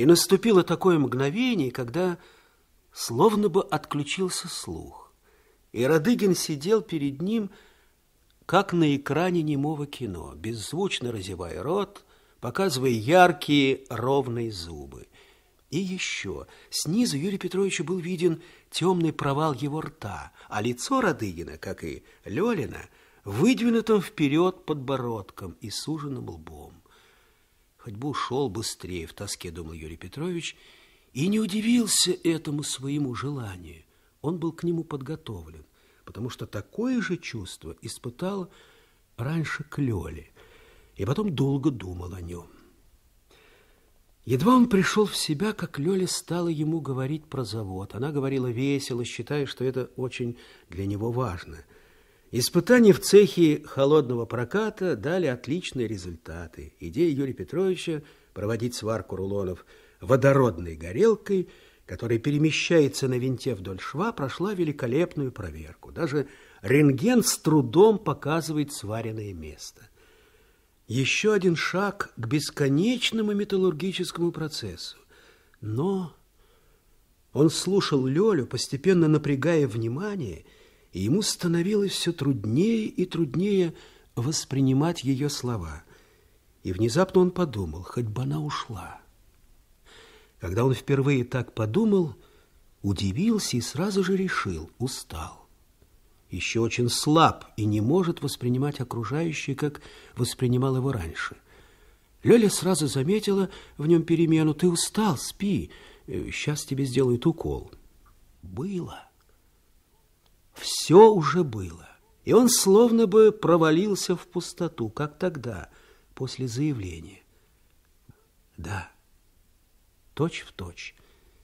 И наступило такое мгновение, когда словно бы отключился слух. И Радыгин сидел перед ним, как на экране немого кино, беззвучно разевая рот, показывая яркие ровные зубы. И еще снизу Юрию Петровичу был виден темный провал его рта, а лицо Радыгина, как и Лёлина, выдвинутым вперед подбородком и суженным лбом. Хоть бы ушел быстрее в тоске, думал Юрий Петрович, и не удивился этому своему желанию. Он был к нему подготовлен, потому что такое же чувство испытал раньше к Лёле, и потом долго думал о нем. Едва он пришел в себя, как Лёля стала ему говорить про завод. Она говорила весело, считая, что это очень для него важно. Испытания в цехе холодного проката дали отличные результаты. Идея Юрия Петровича проводить сварку рулонов водородной горелкой, которая перемещается на винте вдоль шва, прошла великолепную проверку. Даже рентген с трудом показывает сваренное место. Еще один шаг к бесконечному металлургическому процессу. Но он слушал Лёлю, постепенно напрягая внимание, и ему становилось все труднее и труднее воспринимать ее слова. И внезапно он подумал, хоть бы она ушла. Когда он впервые так подумал, удивился и сразу же решил, устал еще очень слаб и не может воспринимать окружающее, как воспринимал его раньше. Лёля сразу заметила в нем перемену. «Ты устал, спи, сейчас тебе сделают укол». Было. Все уже было. И он словно бы провалился в пустоту, как тогда, после заявления. Да, точь в точь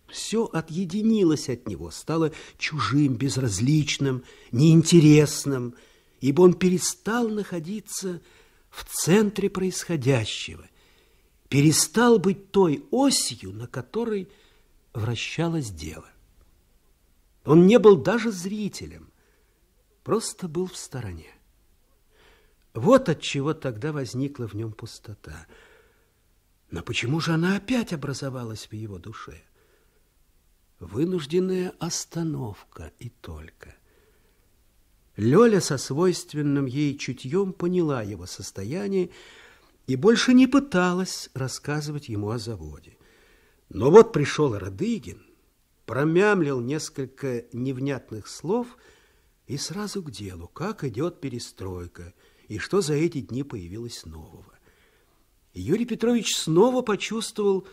все отъединилось от него, стало чужим, безразличным, неинтересным, ибо он перестал находиться в центре происходящего, перестал быть той осью, на которой вращалось дело. Он не был даже зрителем, просто был в стороне. Вот от чего тогда возникла в нем пустота. Но почему же она опять образовалась в его душе? Вынужденная остановка и только. Лёля со свойственным ей чутьем поняла его состояние и больше не пыталась рассказывать ему о заводе. Но вот пришел Радыгин, промямлил несколько невнятных слов и сразу к делу, как идет перестройка и что за эти дни появилось нового. Юрий Петрович снова почувствовал,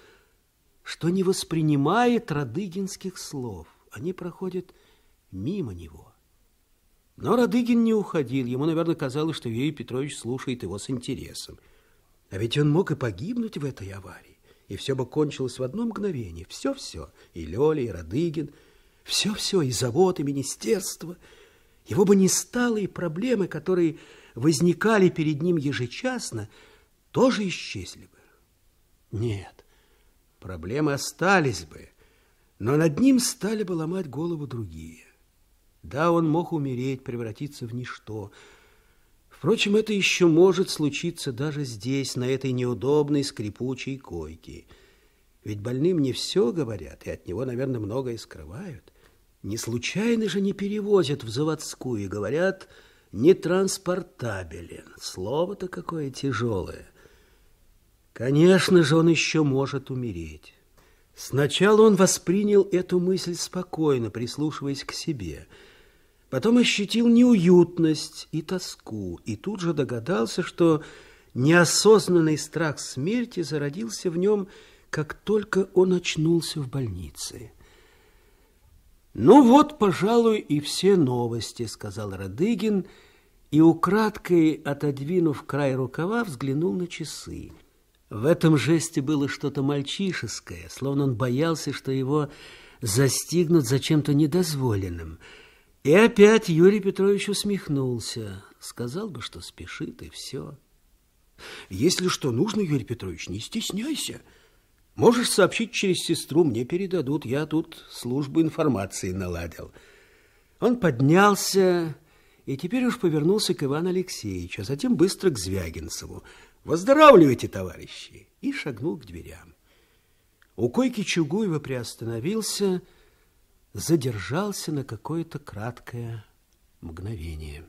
что не воспринимает радыгинских слов. Они проходят мимо него. Но Радыгин не уходил. Ему, наверное, казалось, что Юрий Петрович слушает его с интересом. А ведь он мог и погибнуть в этой аварии. И все бы кончилось в одно мгновение. Все-все. И Лёля, и Радыгин. Все-все. И завод, и министерство. Его бы не стало, и проблемы, которые возникали перед ним ежечасно, тоже исчезли бы. Нет. Проблемы остались бы, но над ним стали бы ломать голову другие. Да, он мог умереть, превратиться в ничто. Впрочем, это еще может случиться даже здесь, на этой неудобной скрипучей койке. Ведь больным не все говорят, и от него, наверное, многое скрывают. Не случайно же не перевозят в заводскую, и говорят, нетранспортабелен. Слово-то какое тяжелое. Конечно же, он еще может умереть. Сначала он воспринял эту мысль спокойно, прислушиваясь к себе. Потом ощутил неуютность и тоску, и тут же догадался, что неосознанный страх смерти зародился в нем, как только он очнулся в больнице. «Ну вот, пожалуй, и все новости», — сказал Радыгин, и, украдкой отодвинув край рукава, взглянул на часы. В этом жесте было что-то мальчишеское, словно он боялся, что его застигнут за чем-то недозволенным. И опять Юрий Петрович усмехнулся. Сказал бы, что спешит, и все. Если что нужно, Юрий Петрович, не стесняйся. Можешь сообщить через сестру, мне передадут. Я тут службу информации наладил. Он поднялся и теперь уж повернулся к Ивану Алексеевичу, а затем быстро к Звягинцеву. Выздоравливайте, товарищи!» и шагнул к дверям. У койки Чугуева приостановился, задержался на какое-то краткое мгновение.